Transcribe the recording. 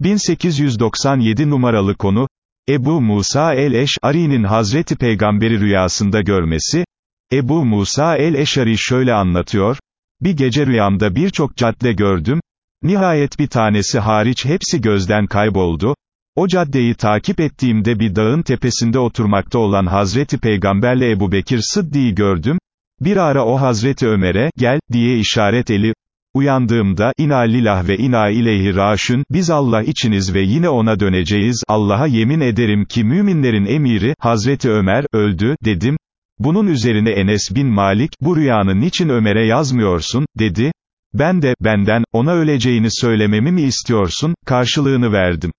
1897 numaralı konu, Ebu Musa el-Eş'ari'nin Hazreti Peygamberi rüyasında görmesi, Ebu Musa el-Eş'ari şöyle anlatıyor, bir gece rüyamda birçok cadde gördüm, nihayet bir tanesi hariç hepsi gözden kayboldu, o caddeyi takip ettiğimde bir dağın tepesinde oturmakta olan Hazreti Peygamberle Ebu Bekir Sıddi'yi gördüm, bir ara o Hazreti Ömer'e, gel, diye işaret eli, Uyandığımda, ina lillah ve ina ileyhi raşün, biz Allah içiniz ve yine ona döneceğiz, Allah'a yemin ederim ki müminlerin emiri, Hazreti Ömer, öldü, dedim. Bunun üzerine Enes bin Malik, bu rüyanı niçin Ömer'e yazmıyorsun, dedi. Ben de, benden, ona öleceğini söylememi mi istiyorsun, karşılığını verdim.